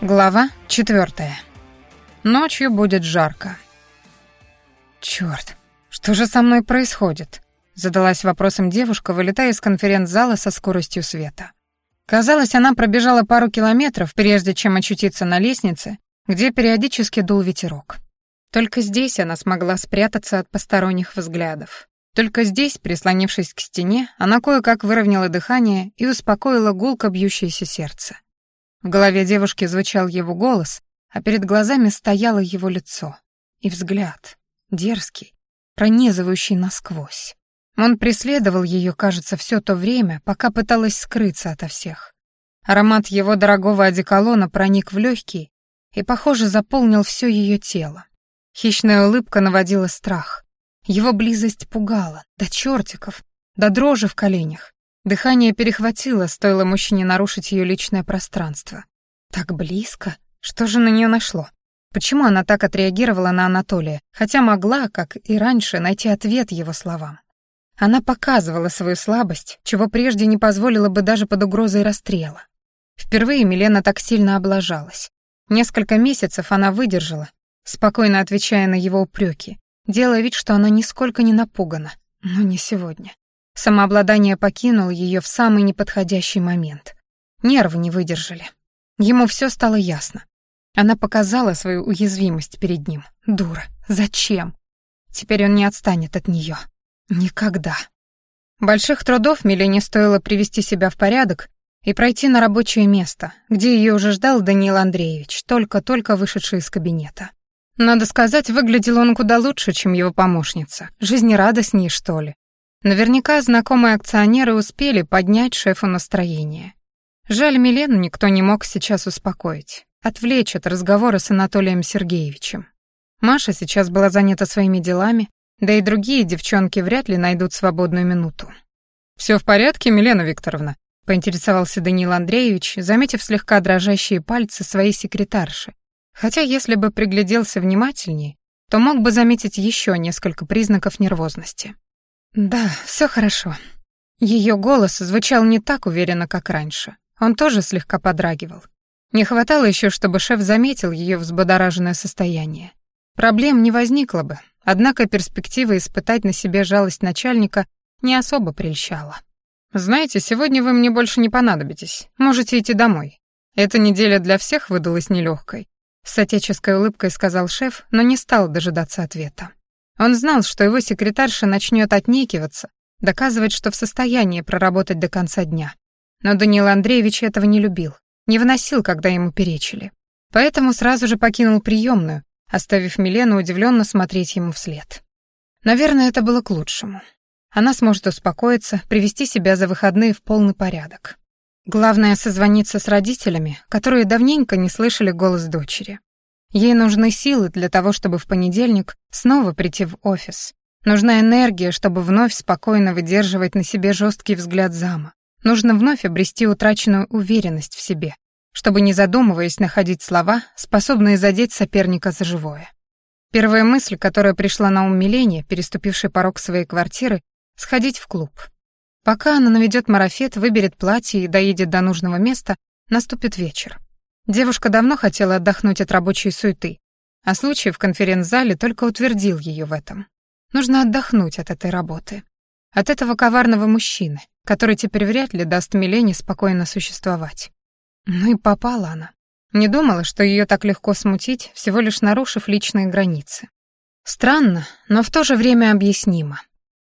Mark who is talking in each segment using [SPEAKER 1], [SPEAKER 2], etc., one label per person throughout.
[SPEAKER 1] Глава четвертая. Ночью будет жарко. Черт, что же со мной происходит? Задалась вопросом девушка, вылетая из конференц-зала со скоростью света. Казалось, она пробежала пару километров, прежде чем очутиться на лестнице, где периодически дул ветерок. Только здесь она смогла спрятаться от посторонних взглядов. Только здесь, прислонившись к стене, она кое-как выровняла дыхание и успокоила гулко бьющееся сердце. В голове девушки звучал его голос, а перед глазами стояло его лицо. И взгляд, дерзкий, пронизывающий насквозь. Он преследовал ее, кажется, все то время, пока пыталась скрыться ото всех. Аромат его дорогого одеколона проник в легкие и, похоже, заполнил все ее тело. Хищная улыбка наводила страх. Его близость пугала, до чертиков, до дрожи в коленях. Дыхание перехватило, стоило мужчине нарушить ее личное пространство. Так близко? Что же на нее нашло? Почему она так отреагировала на Анатолия, хотя могла, как и раньше, найти ответ его словам? Она показывала свою слабость, чего прежде не позволила бы даже под угрозой расстрела. Впервые Милена так сильно облажалась. Несколько месяцев она выдержала, спокойно отвечая на его упреки, делая вид, что она нисколько не напугана. Но не сегодня. Самообладание покинуло ее в самый неподходящий момент. Нервы не выдержали. Ему все стало ясно. Она показала свою уязвимость перед ним. Дура. Зачем? Теперь он не отстанет от нее. Никогда. Больших трудов Милене стоило привести себя в порядок и пройти на рабочее место, где ее уже ждал Даниил Андреевич, только-только вышедший из кабинета. Надо сказать, выглядел он куда лучше, чем его помощница. Жизнерадостней, что ли. Наверняка знакомые акционеры успели поднять шефу настроение. Жаль, Милену никто не мог сейчас успокоить, отвлечь от разговора с Анатолием Сергеевичем. Маша сейчас была занята своими делами, да и другие девчонки вряд ли найдут свободную минуту. «Все в порядке, Милена Викторовна?» — поинтересовался Даниил Андреевич, заметив слегка дрожащие пальцы своей секретарши. Хотя если бы пригляделся внимательнее, то мог бы заметить еще несколько признаков нервозности. «Да, все хорошо». Ее голос звучал не так уверенно, как раньше. Он тоже слегка подрагивал. Не хватало еще, чтобы шеф заметил ее взбодораженное состояние. Проблем не возникло бы, однако перспектива испытать на себе жалость начальника не особо прельщала. «Знаете, сегодня вы мне больше не понадобитесь. Можете идти домой. Эта неделя для всех выдалась нелегкой. С отеческой улыбкой сказал шеф, но не стал дожидаться ответа. Он знал, что его секретарша начнет отнекиваться, доказывать, что в состоянии проработать до конца дня. Но Даниил Андреевич этого не любил, не выносил, когда ему перечили. Поэтому сразу же покинул приемную, оставив Милену удивленно смотреть ему вслед. Наверное, это было к лучшему. Она сможет успокоиться, привести себя за выходные в полный порядок. Главное — созвониться с родителями, которые давненько не слышали голос дочери. Ей нужны силы для того, чтобы в понедельник снова прийти в офис. Нужна энергия, чтобы вновь спокойно выдерживать на себе жесткий взгляд зама. Нужно вновь обрести утраченную уверенность в себе, чтобы, не задумываясь, находить слова, способные задеть соперника за живое. Первая мысль, которая пришла на ум Милене, переступившей порог своей квартиры, сходить в клуб. Пока она наведет марафет, выберет платье и доедет до нужного места, наступит вечер. Девушка давно хотела отдохнуть от рабочей суеты, а случай в конференц-зале только утвердил ее в этом. Нужно отдохнуть от этой работы. От этого коварного мужчины, который теперь вряд ли даст Милене спокойно существовать. Ну и попала она. Не думала, что ее так легко смутить, всего лишь нарушив личные границы. Странно, но в то же время объяснимо.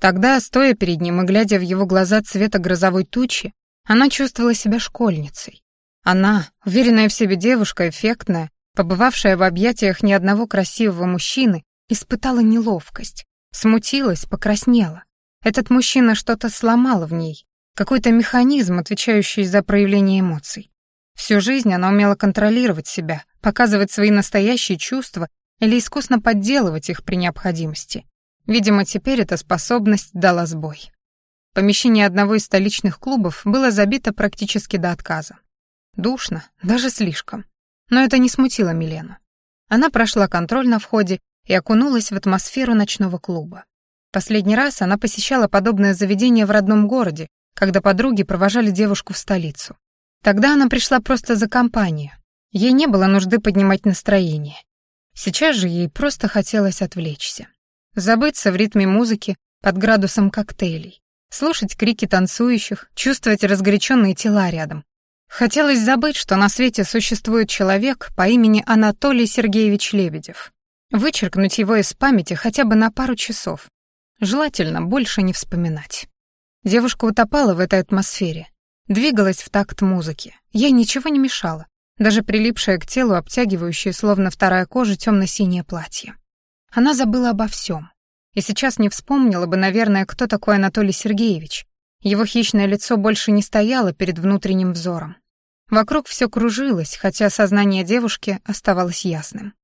[SPEAKER 1] Тогда, стоя перед ним и глядя в его глаза цвета грозовой тучи, она чувствовала себя школьницей, она, уверенная в себе девушка, эффектная, побывавшая в объятиях ни одного красивого мужчины, испытала неловкость, смутилась, покраснела. Этот мужчина что-то сломал в ней, какой-то механизм, отвечающий за проявление эмоций. Всю жизнь она умела контролировать себя, показывать свои настоящие чувства или искусно подделывать их при необходимости. Видимо, теперь эта способность дала сбой. Помещение одного из столичных клубов было забито практически до отказа. Душно, даже слишком. Но это не смутило Милену. Она прошла контроль на входе и окунулась в атмосферу ночного клуба. Последний раз она посещала подобное заведение в родном городе, когда подруги провожали девушку в столицу. Тогда она пришла просто за компанию, Ей не было нужды поднимать настроение. Сейчас же ей просто хотелось отвлечься. Забыться в ритме музыки под градусом коктейлей, слушать крики танцующих, чувствовать разгоряченные тела рядом. Хотелось забыть, что на свете существует человек по имени Анатолий Сергеевич Лебедев. Вычеркнуть его из памяти хотя бы на пару часов. Желательно больше не вспоминать. Девушка утопала в этой атмосфере, двигалась в такт музыки. Ей ничего не мешало, даже прилипшее к телу обтягивающее, словно вторая кожа, темно-синее платье. Она забыла обо всем. И сейчас не вспомнила бы, наверное, кто такой Анатолий Сергеевич. Его хищное лицо больше не стояло перед внутренним взором. Вокруг все кружилось, хотя сознание девушки оставалось ясным.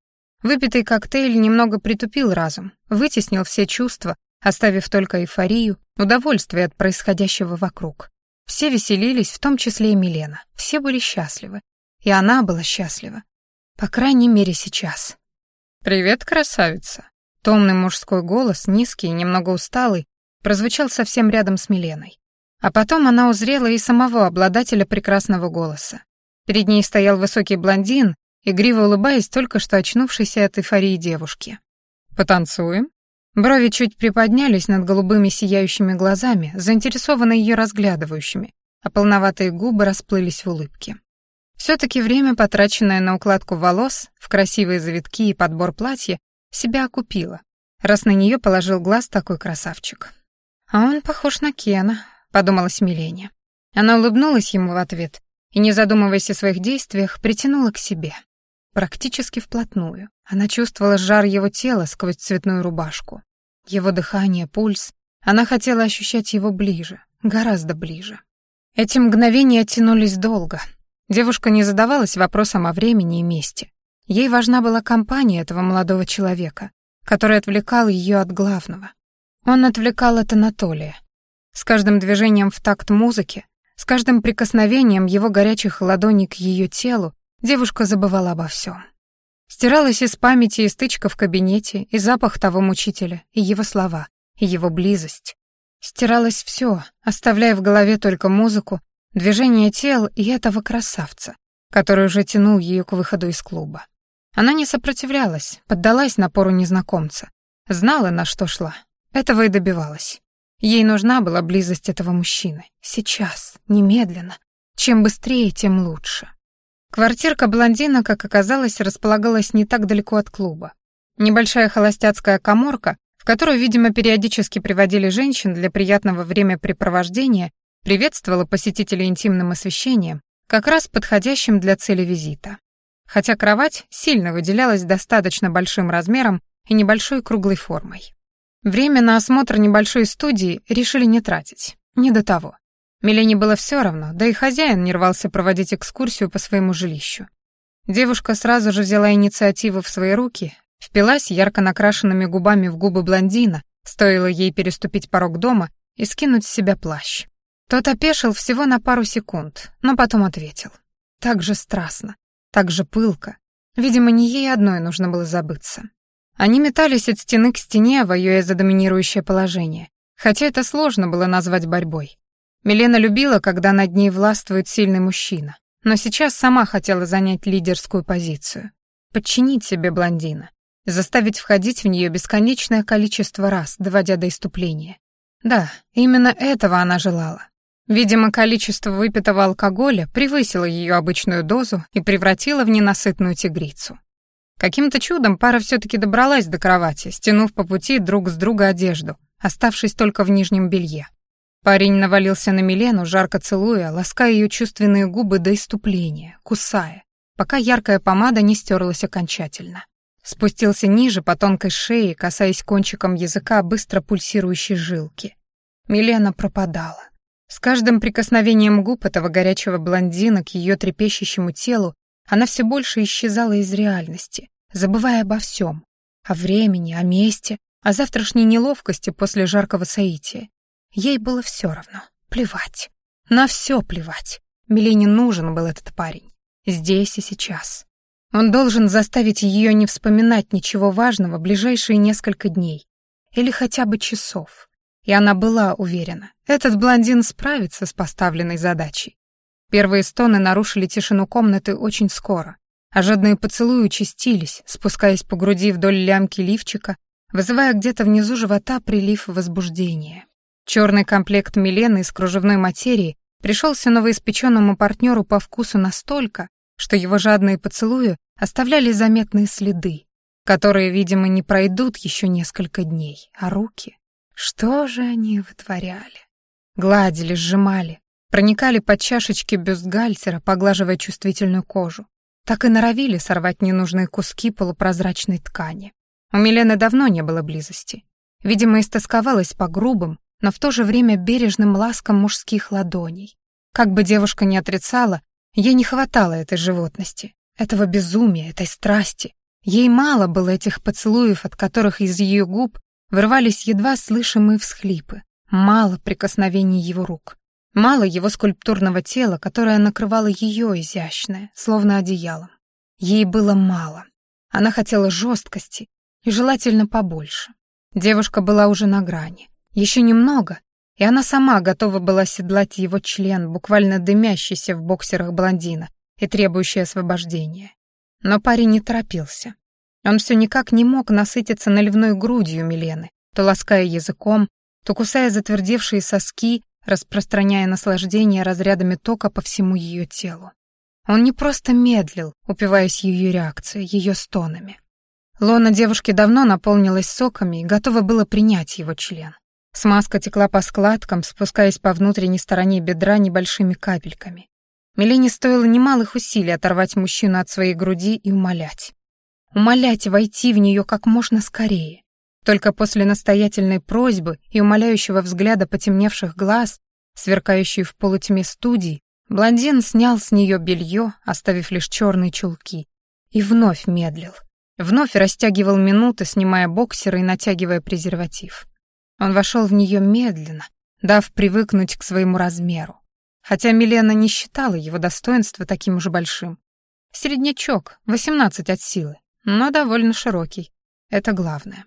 [SPEAKER 1] Выпитый коктейль немного притупил разум, вытеснил все чувства, оставив только эйфорию, удовольствие от происходящего вокруг. Все веселились, в том числе и Милена. Все были счастливы. И она была счастлива. По крайней мере, сейчас. «Привет, красавица!» Томный мужской голос, низкий и немного усталый, прозвучал совсем рядом с Миленой. А потом она узрела и самого обладателя прекрасного голоса. Перед ней стоял высокий блондин игриво улыбаясь только что очнувшейся от эйфории девушки. «Потанцуем?» Брови чуть приподнялись над голубыми сияющими глазами, заинтересованно ее разглядывающими, а полноватые губы расплылись в улыбке. Все-таки время, потраченное на укладку волос, в красивые завитки и подбор платья, себя окупило, раз на нее положил глаз такой красавчик. «А он похож на Кена», — подумалась Милене. Она улыбнулась ему в ответ и, не задумываясь о своих действиях, притянула к себе. Практически вплотную. Она чувствовала жар его тела сквозь цветную рубашку. Его дыхание, пульс. Она хотела ощущать его ближе, гораздо ближе. Эти мгновения тянулись долго. Девушка не задавалась вопросом о времени и месте. Ей важна была компания этого молодого человека, который отвлекал ее от главного. Он отвлекал от Анатолия. С каждым движением в такт музыки, с каждым прикосновением его горячих ладоней к ее телу девушка забывала обо всем. Стиралась из памяти и стычка в кабинете, и запах того мучителя, и его слова, и его близость. Стиралось все, оставляя в голове только музыку, движение тел и этого красавца, который уже тянул ее к выходу из клуба. Она не сопротивлялась, поддалась напору незнакомца, знала, на что шла, этого и добивалась. Ей нужна была близость этого мужчины. Сейчас, немедленно. Чем быстрее, тем лучше. Квартирка блондина, как оказалось, располагалась не так далеко от клуба. Небольшая холостяцкая коморка, в которую, видимо, периодически приводили женщин для приятного времяпрепровождения, приветствовала посетителей интимным освещением, как раз подходящим для цели визита. Хотя кровать сильно выделялась достаточно большим размером и небольшой круглой формой. Время на осмотр небольшой студии решили не тратить. Не до того. Милене было все равно, да и хозяин не рвался проводить экскурсию по своему жилищу. Девушка сразу же взяла инициативу в свои руки, впилась ярко накрашенными губами в губы блондина, стоило ей переступить порог дома и скинуть с себя плащ. Тот опешил всего на пару секунд, но потом ответил. Так же страстно, так же пылко. Видимо, не ей одной нужно было забыться. Они метались от стены к стене, воюя за доминирующее положение, хотя это сложно было назвать борьбой. Милена любила, когда над ней властвует сильный мужчина, но сейчас сама хотела занять лидерскую позицию. Подчинить себе блондина, заставить входить в нее бесконечное количество раз, доводя до иступления. Да, именно этого она желала. Видимо, количество выпитого алкоголя превысило ее обычную дозу и превратило в ненасытную тигрицу. Каким-то чудом пара все-таки добралась до кровати, стянув по пути друг с друга одежду, оставшись только в нижнем белье. Парень навалился на Милену, жарко целуя, лаская ее чувственные губы до иступления, кусая, пока яркая помада не стерлась окончательно. Спустился ниже по тонкой шее, касаясь кончиком языка быстро пульсирующей жилки. Милена пропадала. С каждым прикосновением губ этого горячего блондина к ее трепещущему телу она все больше исчезала из реальности, забывая обо всем. О времени, о месте, о завтрашней неловкости после жаркого соития. Ей было все равно. Плевать. На все плевать. Милене нужен был этот парень. Здесь и сейчас. Он должен заставить ее не вспоминать ничего важного ближайшие несколько дней. Или хотя бы часов. И она была уверена, этот блондин справится с поставленной задачей. Первые стоны нарушили тишину комнаты очень скоро. а жадные поцелуи участились, спускаясь по груди вдоль лямки лифчика, вызывая где-то внизу живота прилив возбуждения. Черный комплект Милены из кружевной материи пришелся новоиспеченному партнеру по вкусу настолько, что его жадные поцелуи оставляли заметные следы, которые, видимо, не пройдут еще несколько дней, а руки... Что же они вытворяли? Гладили, сжимали, проникали под чашечки бюстгальтера, поглаживая чувствительную кожу. Так и норовили сорвать ненужные куски полупрозрачной ткани. У Милены давно не было близости. Видимо, истосковалась по грубым, но в то же время бережным ласкам мужских ладоней. Как бы девушка ни отрицала, ей не хватало этой животности, этого безумия, этой страсти. Ей мало было этих поцелуев, от которых из ее губ вырвались едва слышимые всхлипы, мало прикосновений его рук, мало его скульптурного тела, которое накрывало ее изящное, словно одеялом. Ей было мало. Она хотела жесткости и желательно побольше. Девушка была уже на грани. Еще немного, и она сама готова была седлать его член, буквально дымящийся в боксерах блондина и требующий освобождения. Но парень не торопился. Он все никак не мог насытиться наливной грудью Милены, то лаская языком, то кусая затвердевшие соски, распространяя наслаждение разрядами тока по всему ее телу. Он не просто медлил, упиваясь ее реакцией, ее стонами. Лона девушки давно наполнилась соками и готова было принять его член. Смазка текла по складкам, спускаясь по внутренней стороне бедра небольшими капельками. Милене стоило немалых усилий оторвать мужчину от своей груди и умолять умолять войти в нее как можно скорее. Только после настоятельной просьбы и умоляющего взгляда потемневших глаз, сверкающей в полутьме студии, блондин снял с нее белье, оставив лишь черные чулки, и вновь медлил. Вновь растягивал минуты, снимая боксеры и натягивая презерватив. Он вошел в нее медленно, дав привыкнуть к своему размеру. Хотя Милена не считала его достоинства таким уж большим. Среднячок, 18 от силы но довольно широкий. Это главное.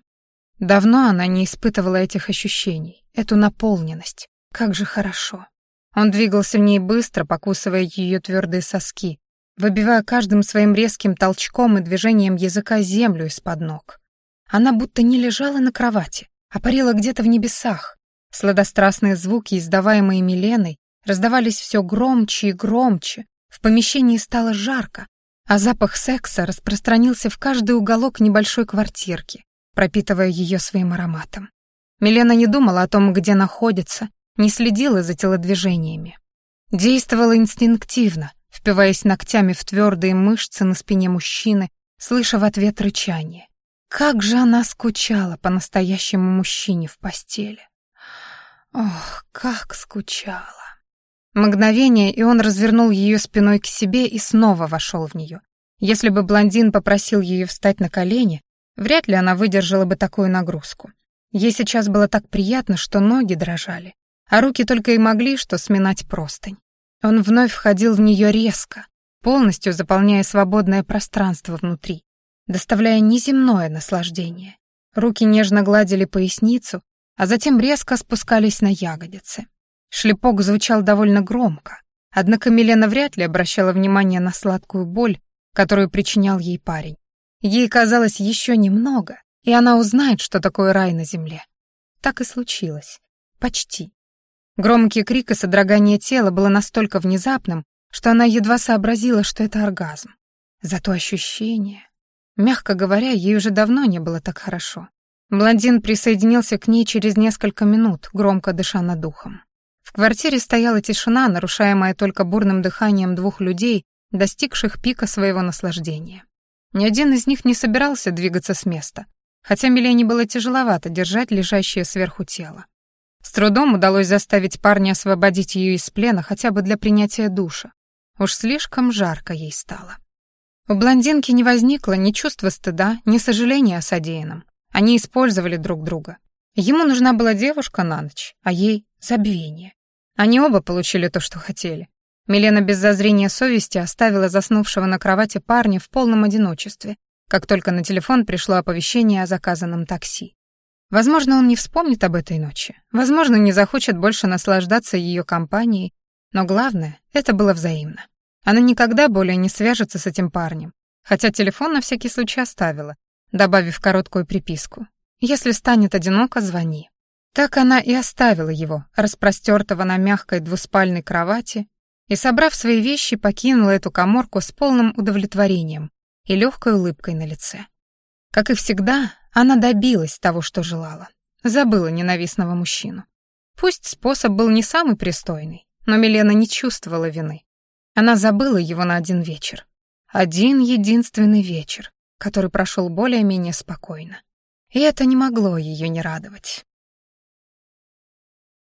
[SPEAKER 1] Давно она не испытывала этих ощущений, эту наполненность. Как же хорошо. Он двигался в ней быстро, покусывая ее твердые соски, выбивая каждым своим резким толчком и движением языка землю из-под ног. Она будто не лежала на кровати, а парила где-то в небесах. Сладострастные звуки, издаваемые Миленой, раздавались все громче и громче. В помещении стало жарко, а запах секса распространился в каждый уголок небольшой квартирки, пропитывая ее своим ароматом. Милена не думала о том, где находится, не следила за телодвижениями. Действовала инстинктивно, впиваясь ногтями в твердые мышцы на спине мужчины, слыша в ответ рычание. Как же она скучала по настоящему мужчине в постели. Ох, как скучала. Мгновение, и он развернул ее спиной к себе и снова вошел в нее. Если бы блондин попросил ее встать на колени, вряд ли она выдержала бы такую нагрузку. Ей сейчас было так приятно, что ноги дрожали, а руки только и могли что сминать простынь. Он вновь входил в нее резко, полностью заполняя свободное пространство внутри, доставляя неземное наслаждение. Руки нежно гладили поясницу, а затем резко спускались на ягодицы. Шлепок звучал довольно громко, однако Милена вряд ли обращала внимание на сладкую боль, которую причинял ей парень. Ей казалось еще немного, и она узнает, что такое рай на земле. Так и случилось. Почти. Громкий крик и содрогание тела было настолько внезапным, что она едва сообразила, что это оргазм. Зато ощущение... Мягко говоря, ей уже давно не было так хорошо. Блондин присоединился к ней через несколько минут, громко дыша над духом. В квартире стояла тишина, нарушаемая только бурным дыханием двух людей, достигших пика своего наслаждения. Ни один из них не собирался двигаться с места, хотя Милене было тяжеловато держать лежащее сверху тело. С трудом удалось заставить парня освободить ее из плена хотя бы для принятия душа. Уж слишком жарко ей стало. У блондинки не возникло ни чувства стыда, ни сожаления о содеянном. Они использовали друг друга. Ему нужна была девушка на ночь, а ей — забвение. Они оба получили то, что хотели. Милена без зазрения совести оставила заснувшего на кровати парня в полном одиночестве, как только на телефон пришло оповещение о заказанном такси. Возможно, он не вспомнит об этой ночи, возможно, не захочет больше наслаждаться ее компанией, но главное, это было взаимно. Она никогда более не свяжется с этим парнем, хотя телефон на всякий случай оставила, добавив короткую приписку. «Если станет одиноко, звони». Так она и оставила его, распростертого на мягкой двуспальной кровати, и, собрав свои вещи, покинула эту коморку с полным удовлетворением и легкой улыбкой на лице. Как и всегда, она добилась того, что желала. Забыла ненавистного мужчину. Пусть способ был не самый пристойный, но Милена не чувствовала вины. Она забыла его на один вечер. Один единственный вечер, который прошел более-менее спокойно. И это не могло ее не радовать.